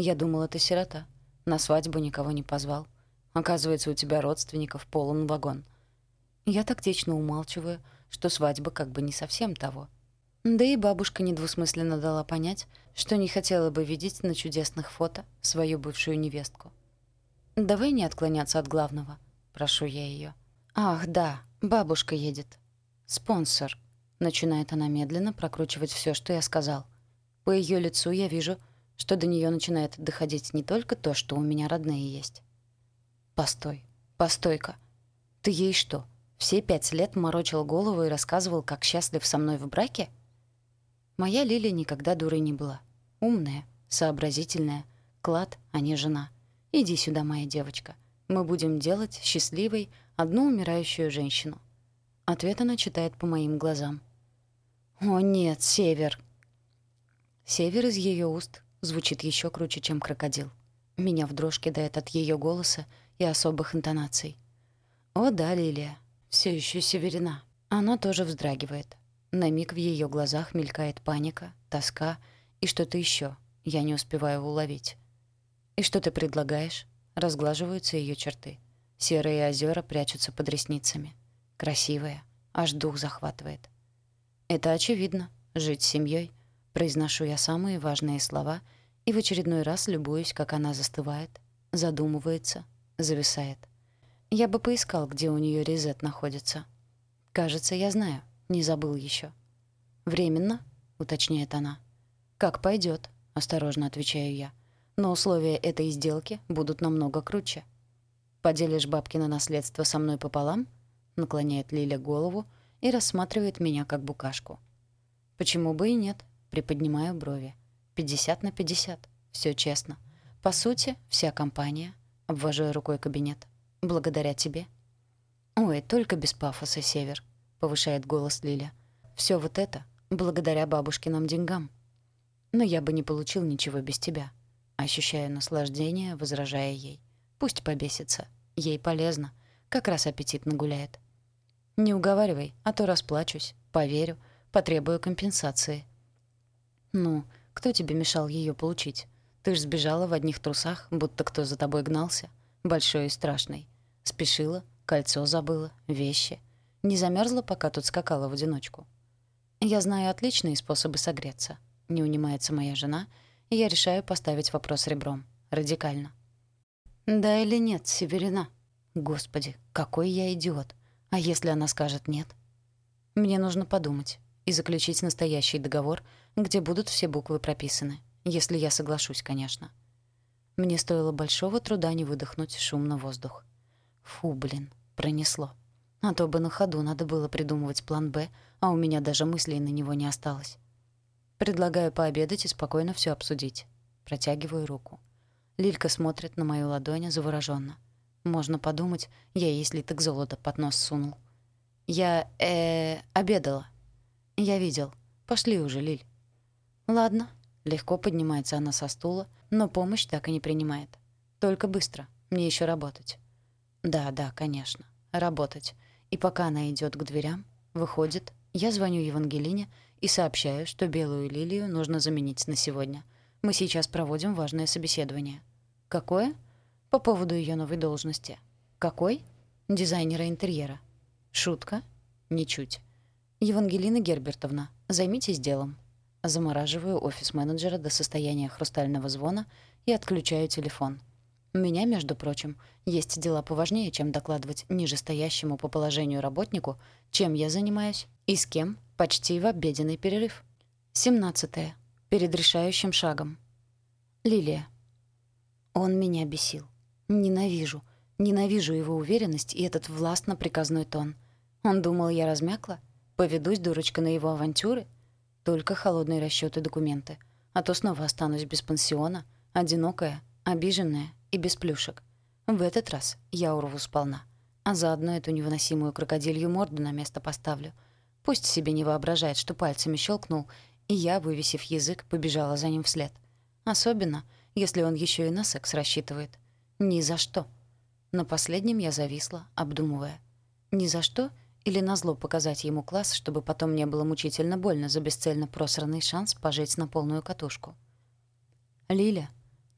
Я думала, ты сирота. На свадьбу никого не позвал. Оказывается, у тебя родственников полон вагон. Я тактично умалчиваю, что свадьба как бы не совсем того. Да и бабушка недвусмысленно дала понять, что не хотела бы видеть на чудесных фото свою бывшую невестку. «Давай не отклоняться от главного», — прошу я ее. «Ах, да, бабушка едет. Спонсор», — начинает она медленно прокручивать все, что я сказал. По ее лицу я вижу, что до нее начинает доходить не только то, что у меня родные есть. «Постой, постой-ка. Ты ей что, все пять лет морочил голову и рассказывал, как счастлив со мной в браке?» Моя Лиля никогда дурой не была. Умная, сообразительная, клад, а не жена. Иди сюда, моя девочка. Мы будем делать счастливой одну умирающую женщину. Ответ она читает по моим глазам. «О нет, Север!» Север из ее уст звучит еще круче, чем крокодил. Меня в дрожь кидает от ее голоса и особых интонаций. «О да, Лилия, все еще северина». Она тоже вздрагивает. На миг в ее глазах мелькает паника, тоска и что-то еще. Я не успеваю уловить. «И что ты предлагаешь?» Разглаживаются ее черты. Серые озера прячутся под ресницами. Красивая, аж дух захватывает. «Это очевидно. Жить с семьей. Произношу я самые важные слова и в очередной раз любуюсь, как она застывает, задумывается, зависает. Я бы поискал, где у нее резет находится. Кажется, я знаю. Не забыл еще. «Временно?» — уточняет она. «Как пойдет, осторожно отвечаю я. «Но условия этой сделки будут намного круче». «Поделишь бабки на наследство со мной пополам?» — наклоняет Лиля голову и рассматривает меня как букашку. «Почему бы и нет?» — приподнимаю брови. «Пятьдесят на пятьдесят. Все честно. По сути, вся компания...» — обвожу рукой кабинет. «Благодаря тебе». «Ой, только без пафоса, Север повышает голос Лиля. Все вот это благодаря бабушкиным деньгам. Но я бы не получил ничего без тебя. Ощущаю наслаждение, возражая ей. Пусть побесится. Ей полезно. Как раз аппетит нагуляет. Не уговаривай, а то расплачусь. Поверю. Потребую компенсации. Ну, кто тебе мешал ее получить? Ты ж сбежала в одних трусах, будто кто за тобой гнался. Большой и страшный. Спешила, кольцо забыла, вещи — не замерзла, пока тут скакала в одиночку. Я знаю отличные способы согреться. Не унимается моя жена, и я решаю поставить вопрос ребром. Радикально. Да или нет, Северина? Господи, какой я идиот. А если она скажет «нет»? Мне нужно подумать и заключить настоящий договор, где будут все буквы прописаны. Если я соглашусь, конечно. Мне стоило большого труда не выдохнуть шумно воздух. Фу, блин, пронесло. А то бы на ходу надо было придумывать план «Б», а у меня даже мыслей на него не осталось. Предлагаю пообедать и спокойно все обсудить. Протягиваю руку. Лилька смотрит на мою ладонь завороженно. Можно подумать, я ей слиток золота под нос сунул. Я, э, обедала. Я видел. Пошли уже, Лиль. Ладно. Легко поднимается она со стула, но помощь так и не принимает. Только быстро. Мне еще работать. Да, да, конечно. Работать. И пока она идет к дверям, выходит, я звоню Евангелине и сообщаю, что белую лилию нужно заменить на сегодня. Мы сейчас проводим важное собеседование. Какое? По поводу ее новой должности. Какой? Дизайнера интерьера. Шутка? Ничуть. Евангелина Гербертовна, займитесь делом. Замораживаю офис-менеджера до состояния хрустального звона и отключаю телефон. У меня, между прочим, есть дела поважнее, чем докладывать нижестоящему по положению работнику, чем я занимаюсь и с кем почти в обеденный перерыв. 17. -е. Перед решающим шагом. Лилия. Он меня бесил. Ненавижу. Ненавижу его уверенность и этот властно-приказной тон. Он думал, я размякла? Поведусь, дурочка, на его авантюры? Только холодные расчёты документы. А то снова останусь без пансиона, одинокая, обиженная и без плюшек. В этот раз я урву сполна. А заодно эту невыносимую крокодилью морду на место поставлю. Пусть себе не воображает, что пальцами щелкнул, и я, вывесив язык, побежала за ним вслед. Особенно, если он еще и на секс рассчитывает. Ни за что. На последнем я зависла, обдумывая. Ни за что или назло показать ему класс, чтобы потом не было мучительно больно за бесцельно просранный шанс пожить на полную катушку. «Лиля»,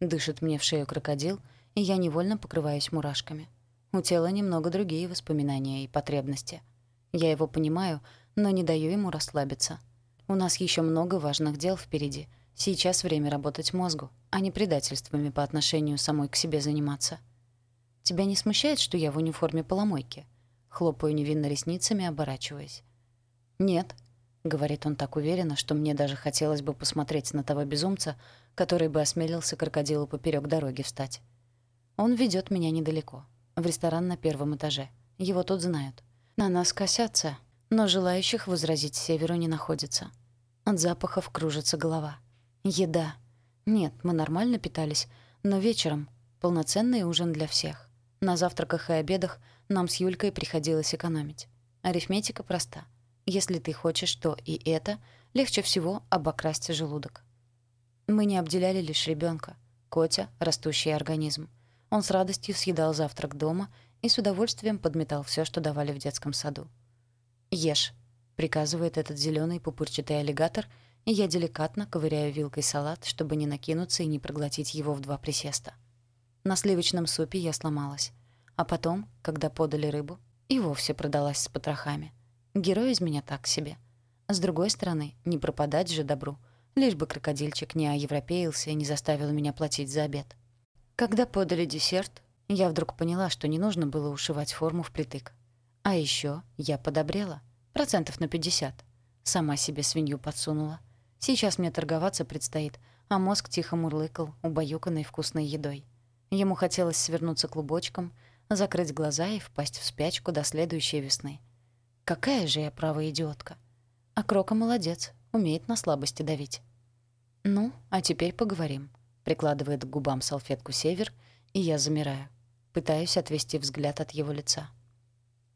Дышит мне в шею крокодил, и я невольно покрываюсь мурашками. У тела немного другие воспоминания и потребности. Я его понимаю, но не даю ему расслабиться. У нас еще много важных дел впереди. Сейчас время работать мозгу, а не предательствами по отношению самой к себе заниматься. Тебя не смущает, что я в униформе поломойки? Хлопаю невинно ресницами, оборачиваясь. «Нет», — говорит он так уверенно, что мне даже хотелось бы посмотреть на того безумца, который бы осмелился крокодилу поперек дороги встать. Он ведет меня недалеко, в ресторан на первом этаже. Его тут знают. На нас косятся, но желающих возразить северу не находится. От запахов кружится голова. Еда. Нет, мы нормально питались, но вечером полноценный ужин для всех. На завтраках и обедах нам с Юлькой приходилось экономить. Арифметика проста. Если ты хочешь то и это, легче всего обокрасть желудок. Мы не обделяли лишь ребенка, Котя — растущий организм. Он с радостью съедал завтрак дома и с удовольствием подметал все, что давали в детском саду. «Ешь», — приказывает этот зеленый пупырчатый аллигатор, и я деликатно ковыряю вилкой салат, чтобы не накинуться и не проглотить его в два присеста. На сливочном супе я сломалась. А потом, когда подали рыбу, и вовсе продалась с потрохами. Герой из меня так себе. С другой стороны, не пропадать же добру — Лишь бы крокодильчик не оевропеился и не заставил меня платить за обед. Когда подали десерт, я вдруг поняла, что не нужно было ушивать форму впритык. А еще я подобрела. Процентов на 50. Сама себе свинью подсунула. Сейчас мне торговаться предстоит, а мозг тихо мурлыкал, убаюканной вкусной едой. Ему хотелось свернуться клубочком, закрыть глаза и впасть в спячку до следующей весны. Какая же я правая идиотка. А Крока молодец, умеет на слабости давить. «Ну, а теперь поговорим», — прикладывает к губам салфетку Север, и я замираю. Пытаюсь отвести взгляд от его лица.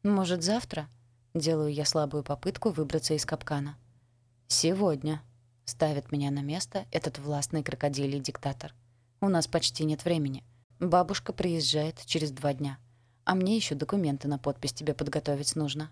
«Может, завтра?» — делаю я слабую попытку выбраться из капкана. «Сегодня», — ставит меня на место этот властный крокодилий диктатор. «У нас почти нет времени. Бабушка приезжает через два дня. А мне еще документы на подпись тебе подготовить нужно».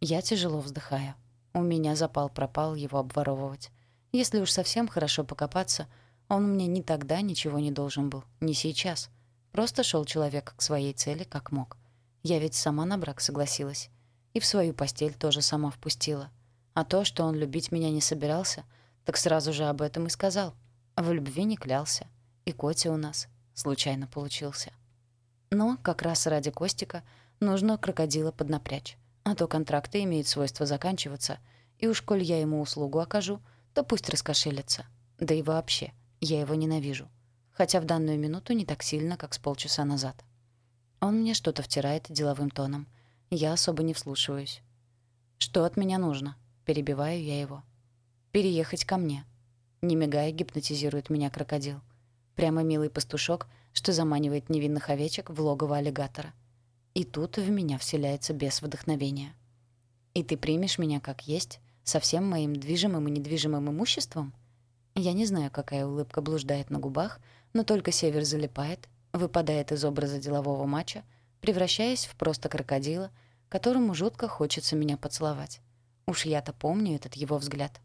Я тяжело вздыхаю. У меня запал пропал его обворовывать. Если уж совсем хорошо покопаться, он мне ни тогда ничего не должен был, ни сейчас. Просто шел человек к своей цели как мог. Я ведь сама на брак согласилась. И в свою постель тоже сама впустила. А то, что он любить меня не собирался, так сразу же об этом и сказал. В любви не клялся. И Котя у нас случайно получился. Но как раз ради Костика нужно крокодила поднапрячь. А то контракты имеют свойство заканчиваться, и уж коль я ему услугу окажу, то пусть раскошелится. Да и вообще, я его ненавижу. Хотя в данную минуту не так сильно, как с полчаса назад. Он мне что-то втирает деловым тоном. Я особо не вслушиваюсь. «Что от меня нужно?» Перебиваю я его. «Переехать ко мне». Не мигая, гипнотизирует меня крокодил. Прямо милый пастушок, что заманивает невинных овечек в логово аллигатора. И тут в меня вселяется без вдохновения. «И ты примешь меня как есть, со всем моим движимым и недвижимым имуществом?» Я не знаю, какая улыбка блуждает на губах, но только север залипает, выпадает из образа делового матча, превращаясь в просто крокодила, которому жутко хочется меня поцеловать. Уж я-то помню этот его взгляд.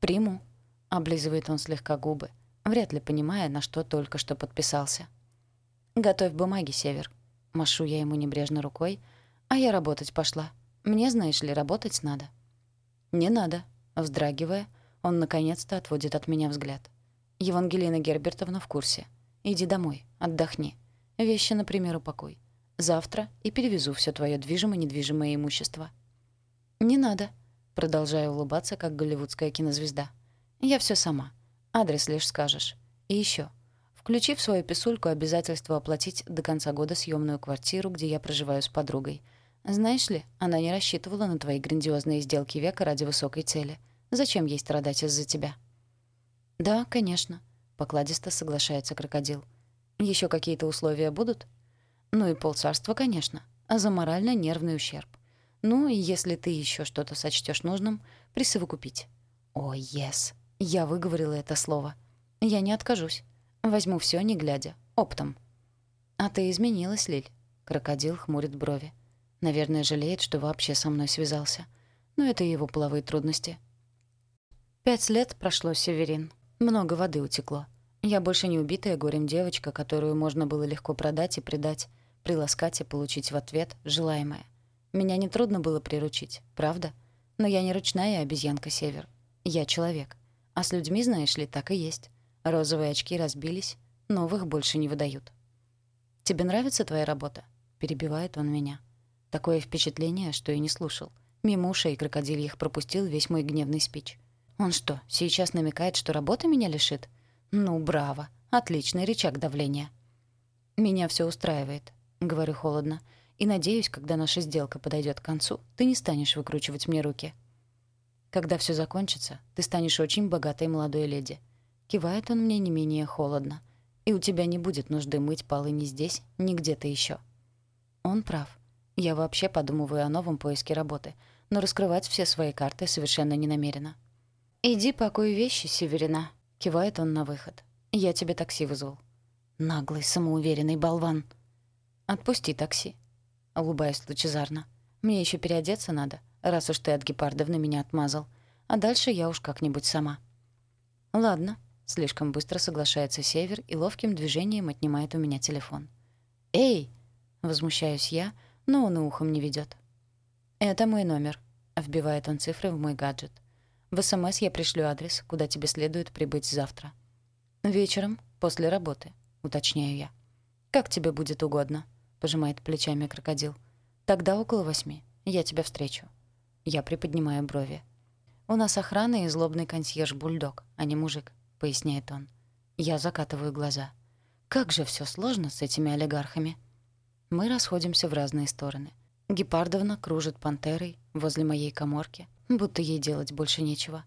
«Приму», — облизывает он слегка губы, вряд ли понимая, на что только что подписался. «Готовь бумаги, Север», Машу я ему небрежно рукой, а я работать пошла. Мне, знаешь ли, работать надо. «Не надо», — вздрагивая, он наконец-то отводит от меня взгляд. «Евангелина Гербертовна в курсе. Иди домой, отдохни. Вещи, например, упакуй. Завтра и перевезу все твое движимое-недвижимое имущество». «Не надо», — продолжаю улыбаться, как голливудская кинозвезда. «Я все сама. Адрес лишь скажешь. И еще. Включи в свою писульку обязательство оплатить до конца года съемную квартиру, где я проживаю с подругой. Знаешь ли, она не рассчитывала на твои грандиозные сделки века ради высокой цели. Зачем ей страдать из-за тебя? Да, конечно, покладисто соглашается крокодил. Еще какие-то условия будут? Ну и полцарства, конечно, а за морально-нервный ущерб. Ну если ты еще что-то сочтешь нужным, присовокупить. О, oh, yes. Я выговорила это слово. Я не откажусь. Возьму все, не глядя, оптом. А ты изменилась, Лиль. Крокодил хмурит брови. Наверное, жалеет, что вообще со мной связался. Но это его половые трудности. Пять лет прошло, Северин. Много воды утекло. Я больше не убитая горем девочка, которую можно было легко продать и предать, приласкать и получить в ответ желаемое. Меня нетрудно было приручить, правда? Но я не ручная обезьянка Север. Я человек. А с людьми, знаешь ли, так и есть. Розовые очки разбились, новых больше не выдают. «Тебе нравится твоя работа?» — перебивает он меня. Такое впечатление, что и не слушал. Мимо ушей крокодильях пропустил весь мой гневный спич. Он что, сейчас намекает, что работа меня лишит? Ну, браво. Отличный рычаг давления. Меня все устраивает, говорю холодно. И надеюсь, когда наша сделка подойдет к концу, ты не станешь выкручивать мне руки. Когда все закончится, ты станешь очень богатой молодой леди. Кивает он мне не менее холодно. И у тебя не будет нужды мыть полы ни здесь, ни где-то еще. Он прав. Я вообще подумываю о новом поиске работы, но раскрывать все свои карты совершенно не намерена. «Иди пакуй вещи, Северина», — кивает он на выход. «Я тебе такси вызвал». Наглый, самоуверенный болван. «Отпусти такси», — улыбаюсь лучезарно. «Мне еще переодеться надо, раз уж ты от гепардов на меня отмазал. А дальше я уж как-нибудь сама». «Ладно», — слишком быстро соглашается Север и ловким движением отнимает у меня телефон. «Эй!» — возмущаюсь я, но он и ухом не ведет. «Это мой номер», — вбивает он цифры в мой гаджет. В СМС я пришлю адрес, куда тебе следует прибыть завтра. Вечером, после работы, уточняю я. Как тебе будет угодно, пожимает плечами крокодил. Тогда около восьми. Я тебя встречу. Я приподнимаю брови. У нас охрана и злобный консьерж-бульдог, а не мужик, поясняет он. Я закатываю глаза. Как же все сложно с этими олигархами. Мы расходимся в разные стороны. Гепардовна кружит пантерой возле моей каморки, будто ей делать больше нечего.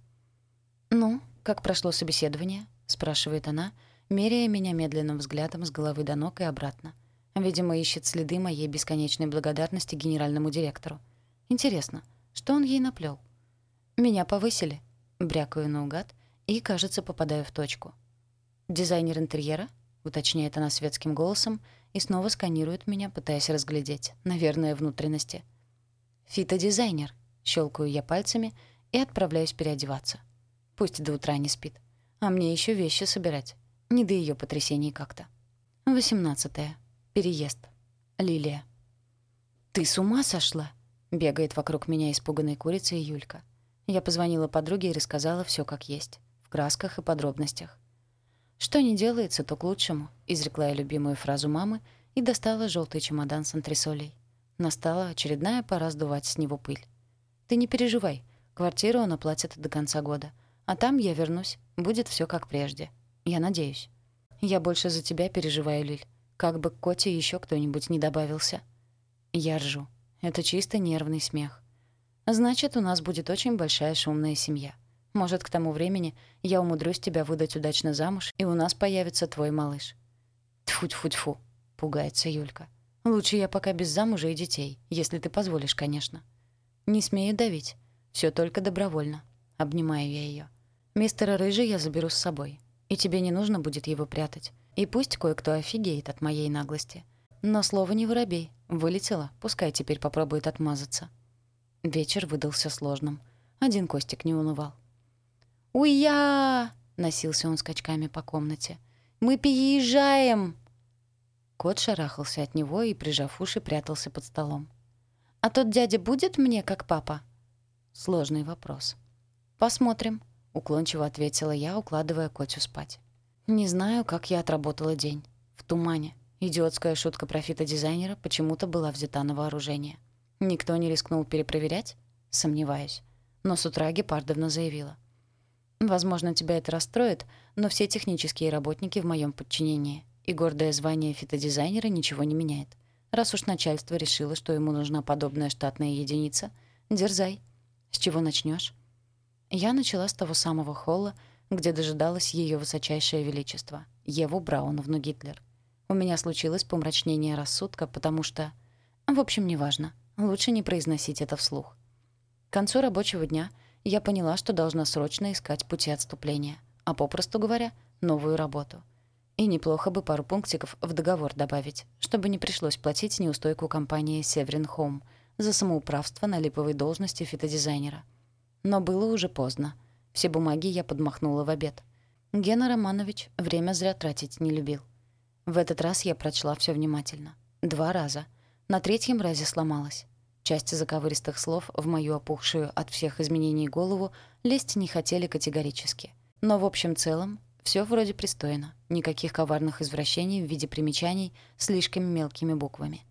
«Ну, как прошло собеседование?» — спрашивает она, меряя меня медленным взглядом с головы до ног и обратно. Видимо, ищет следы моей бесконечной благодарности генеральному директору. Интересно, что он ей наплел? «Меня повысили», — брякаю наугад и, кажется, попадаю в точку. «Дизайнер интерьера?» — уточняет она светским голосом и снова сканирует меня, пытаясь разглядеть, наверное, внутренности. «Фитодизайнер», Щелкаю я пальцами и отправляюсь переодеваться. Пусть до утра не спит. А мне еще вещи собирать. Не до ее потрясений как-то. 18. Переезд. Лилия. «Ты с ума сошла?» — бегает вокруг меня испуганной курицей Юлька. Я позвонила подруге и рассказала все как есть, в красках и подробностях. «Что не делается, то к лучшему», — изрекла я любимую фразу мамы и достала желтый чемодан с антресолей. Настала очередная пора сдувать с него пыль. Ты не переживай. Квартиру он оплатит до конца года. А там я вернусь. Будет все как прежде. Я надеюсь. Я больше за тебя переживаю, Лиль. Как бы к Коте еще кто-нибудь не добавился. Я ржу. Это чисто нервный смех. Значит, у нас будет очень большая шумная семья. Может, к тому времени я умудрюсь тебя выдать удачно замуж, и у нас появится твой малыш. Тьфу-тьфу-тьфу, пугается Юлька. Лучше я пока без замужа и детей, если ты позволишь, конечно. Не смею давить. Все только добровольно. Обнимаю я ее. Мистера Рыжий я заберу с собой. И тебе не нужно будет его прятать. И пусть кое-кто офигеет от моей наглости. Но слово не воробей. Вылетело, пускай теперь попробует отмазаться. Вечер выдался сложным. Один Костик не унывал. «Уя!» — носился он скачками по комнате. «Мы переезжаем!» Кот шарахался от него и, прижав уши, прятался под столом. А тот дядя будет мне как папа? Сложный вопрос. Посмотрим, уклончиво ответила я, укладывая Котю спать. Не знаю, как я отработала день. В тумане. Идиотская шутка про фитодизайнера почему-то была взята на вооружение. Никто не рискнул перепроверять? Сомневаюсь. Но с утра Гепардовна заявила. «Возможно, тебя это расстроит, но все технические работники в моем подчинении, и гордое звание фитодизайнера ничего не меняет. Раз уж начальство решило, что ему нужна подобная штатная единица, дерзай. С чего начнешь? Я начала с того самого холла, где дожидалось ее высочайшее величество, Еву Брауновну Гитлер. У меня случилось помрачнение рассудка, потому что... В общем, неважно. Лучше не произносить это вслух. К концу рабочего дня я поняла, что должна срочно искать пути отступления, а попросту говоря, новую работу — и неплохо бы пару пунктиков в договор добавить, чтобы не пришлось платить неустойку компании «Северин Хоум» за самоуправство на липовой должности фитодизайнера. Но было уже поздно. Все бумаги я подмахнула в обед. Гена Романович время зря тратить не любил. В этот раз я прочла все внимательно. Два раза. На третьем разе сломалась. Часть заковыристых слов в мою опухшую от всех изменений голову лезть не хотели категорически. Но в общем целом все вроде пристойно. Никаких коварных извращений в виде примечаний слишком мелкими буквами.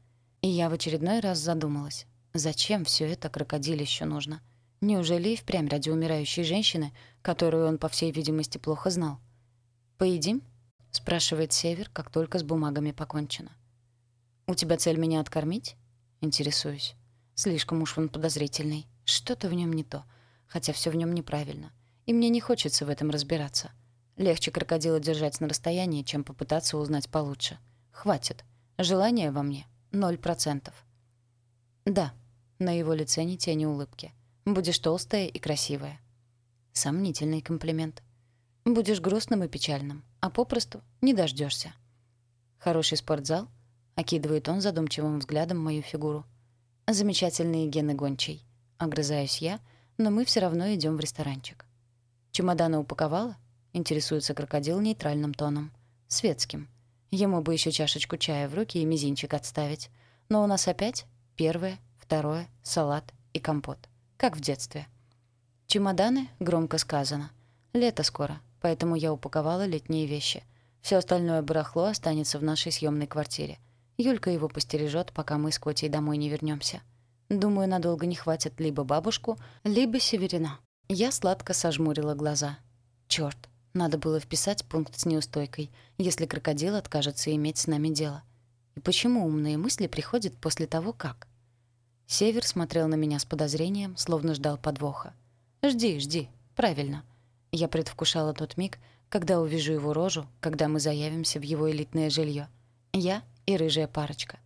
И я в очередной раз задумалась, зачем все это крокодилищу нужно? Неужели и впрямь ради умирающей женщины, которую он, по всей видимости, плохо знал? «Поедим?» — спрашивает Север, как только с бумагами покончено. «У тебя цель меня откормить?» — интересуюсь. Слишком уж он подозрительный. Что-то в нем не то, хотя все в нем неправильно. И мне не хочется в этом разбираться. Легче крокодила держать на расстоянии, чем попытаться узнать получше. Хватит. Желание во мне — ноль процентов. Да, на его лице ни тени улыбки. Будешь толстая и красивая. Сомнительный комплимент. Будешь грустным и печальным, а попросту не дождешься. Хороший спортзал? Окидывает он задумчивым взглядом мою фигуру. Замечательные гены гончей. Огрызаюсь я, но мы все равно идем в ресторанчик. Чемоданы упаковала? Интересуется крокодил нейтральным тоном. Светским. Ему бы еще чашечку чая в руки и мизинчик отставить. Но у нас опять первое, второе, салат и компот как в детстве. Чемоданы, громко сказано. Лето скоро, поэтому я упаковала летние вещи. Все остальное барахло останется в нашей съемной квартире. Юлька его постережет, пока мы с Котей домой не вернемся. Думаю, надолго не хватит либо бабушку, либо Северина. Я сладко сожмурила глаза. Черт, надо было вписать пункт с неустойкой, если крокодил откажется иметь с нами дело. И почему умные мысли приходят после того, как? Север смотрел на меня с подозрением, словно ждал подвоха. «Жди, жди. Правильно». Я предвкушала тот миг, когда увижу его рожу, когда мы заявимся в его элитное жилье. Я и рыжая парочка.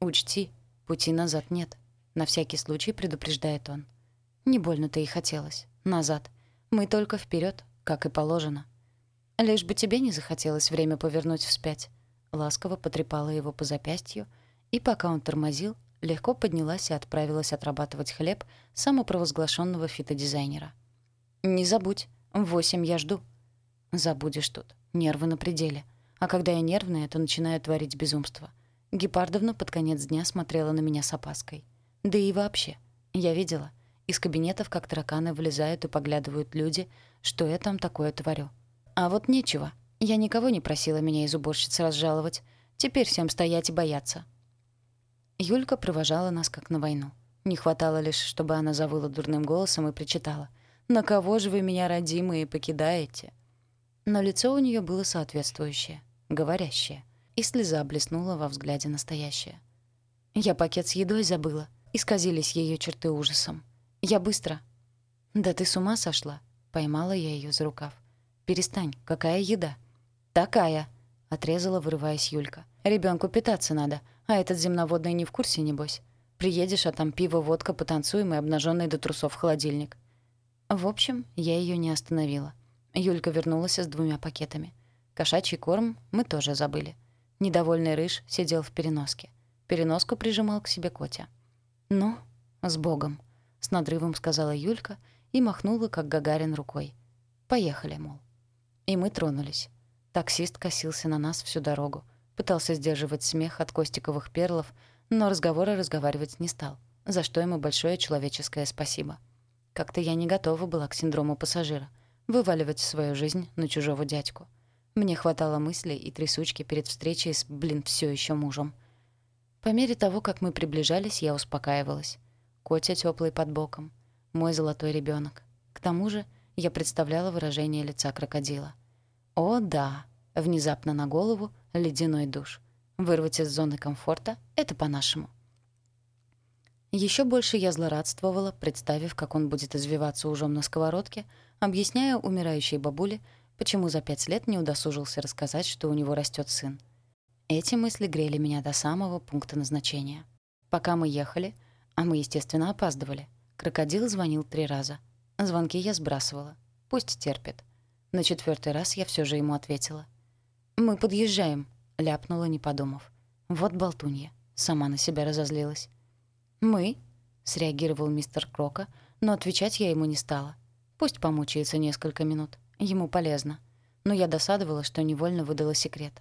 «Учти, пути назад нет», — на всякий случай предупреждает он. «Не больно-то и хотелось. Назад. Мы только вперед, как и положено». «Лишь бы тебе не захотелось время повернуть вспять», — ласково потрепала его по запястью, и пока он тормозил, легко поднялась и отправилась отрабатывать хлеб самопровозглашенного фитодизайнера. «Не забудь, в восемь я жду». «Забудешь тут. Нервы на пределе. А когда я нервная, то начинаю творить безумство». Гепардовна под конец дня смотрела на меня с опаской. Да и вообще. Я видела. Из кабинетов, как тараканы, вылезают и поглядывают люди, что я там такое творю. А вот нечего. Я никого не просила меня из уборщицы разжаловать. Теперь всем стоять и бояться. Юлька провожала нас как на войну. Не хватало лишь, чтобы она завыла дурным голосом и причитала. «На кого же вы меня, родимые, покидаете?» Но лицо у нее было соответствующее, говорящее, и слеза блеснула во взгляде настоящее. «Я пакет с едой забыла», — исказились ее черты ужасом. «Я быстро». «Да ты с ума сошла?» — поймала я ее за рукав. «Перестань, какая еда?» «Такая», — отрезала, вырываясь Юлька. Ребенку питаться надо, а этот земноводный не в курсе, небось. Приедешь, а там пиво, водка, потанцуем и обнаженный до трусов холодильник. В общем, я ее не остановила. Юлька вернулась с двумя пакетами. Кошачий корм мы тоже забыли. Недовольный рыж сидел в переноске. Переноску прижимал к себе Котя. «Ну, с Богом», — с надрывом сказала Юлька и махнула, как Гагарин, рукой. «Поехали, мол». И мы тронулись. Таксист косился на нас всю дорогу. Пытался сдерживать смех от костиковых перлов, но разговоры разговаривать не стал, за что ему большое человеческое спасибо. Как-то я не готова была к синдрому пассажира, вываливать свою жизнь на чужого дядьку. Мне хватало мыслей и трясучки перед встречей с, блин, все еще мужем. По мере того, как мы приближались, я успокаивалась. Котя теплый под боком, мой золотой ребенок. К тому же я представляла выражение лица крокодила. О, да, внезапно на голову — ледяной душ. Вырвать из зоны комфорта — это по-нашему. Еще больше я злорадствовала, представив, как он будет извиваться ужом на сковородке, объясняя умирающей бабуле, почему за пять лет не удосужился рассказать, что у него растет сын. Эти мысли грели меня до самого пункта назначения. Пока мы ехали, а мы, естественно, опаздывали, крокодил звонил три раза. Звонки я сбрасывала. Пусть терпит. На четвертый раз я все же ему ответила. «Мы подъезжаем», — ляпнула, не подумав. Вот болтунья. Сама на себя разозлилась. «Мы?» — среагировал мистер Крока, но отвечать я ему не стала. Пусть помучается несколько минут. Ему полезно. но я досадовала, что невольно выдала секрет.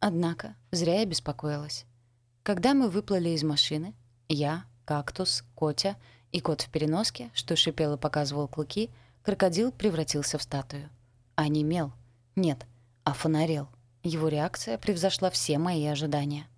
Однако зря я беспокоилась. Когда мы выплыли из машины, я, кактус, Котя и кот в переноске, что шипел и показывал клыки, крокодил превратился в статую. А не мел. Нет, а фонарел. Его реакция превзошла все мои ожидания.